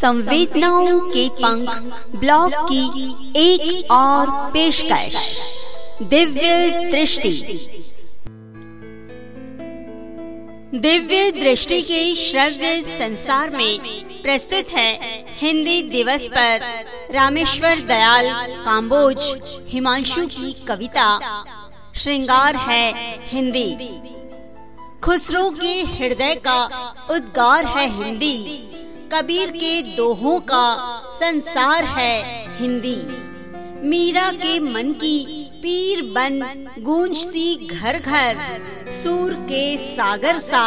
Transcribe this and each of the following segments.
संवेदनाओं के पंख ब्लॉग की एक और पेशकश। दिव्य दृष्टि। दिव्य दृष्टि के श्रव्य संसार में प्रस्तुत है हिंदी दिवस पर रामेश्वर दयाल काम्बोज हिमांशु की कविता। श्रृंगार है हिंदी। खुसरो के हृदय का उद्गार है हिंदी। कबीर के दोहों का संसार है हिंदी। मीरा के मन की पीर बन गूंजती घर घर। सूर के सागर सा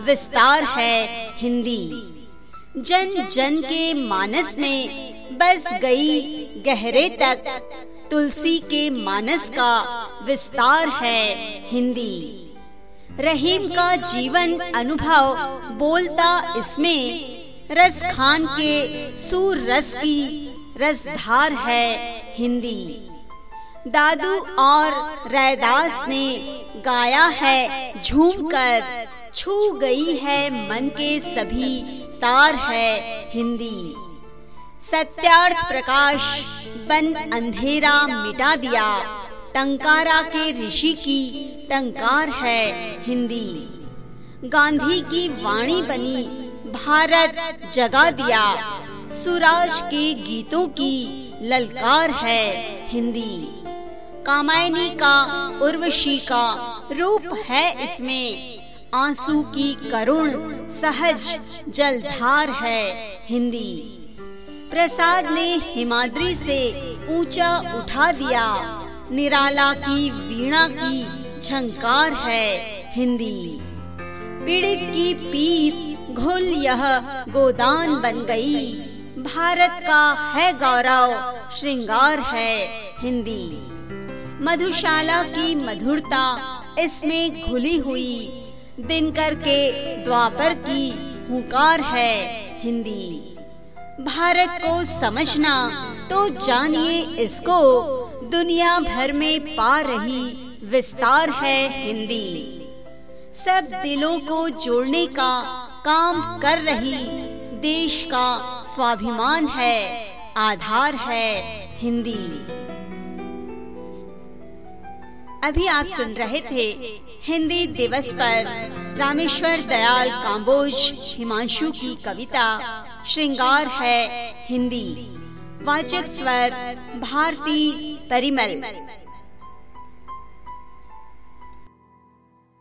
विस्तार है हिंदी। जन जन के मानस में बस गई गहरे तक। तुलसी के मानस का विस्तार है हिंदी। रहीम का जीवन अनुभव बोलता इसमें रस खान के सूर रस की रसधार है हिंदी। दादू और रैदास ने गाया है झूम कर छू गई है मन के सभी तार है हिंदी। सत्यार्थ प्रकाश बन अंधेरा मिटा दिया, टंकारा के ऋषि की टंकार है हिंदी। गांधी की वाणी बनी भारत जगा दिया। सुराज के गीतों की ललकार है हिंदी। कामायनी का उर्वशी का रूप है इसमें। आँसू की करुण सहज जलधार है हिंदी। प्रसाद ने हिमाद्री से ऊँचा उठा दिया। निराला की वीणा की झंकार है हिंदी। पीड़ित की पीर घुल यह गोदान बन गई। भारत का है गौरव, श्रृंगार है हिंदी। मधुशाला की मधुरता इसमें घुली हुई। दिनकर के द्वापर की हुकार है हिंदी। भारत को समझना तो जानिए इसको। दुनिया भर में पा रही विस्तार है हिंदी। सब दिलों को जोड़ने का काम कर रही। देश का स्वाभिमान है, आधार है हिंदी। अभी आप सुन रहे थे हिंदी दिवस पर रामेश्वर दयाल काम्बोज हिमांशु की कविता, श्रृंगार है हिंदी। वाचक स्वर भारती परिमल।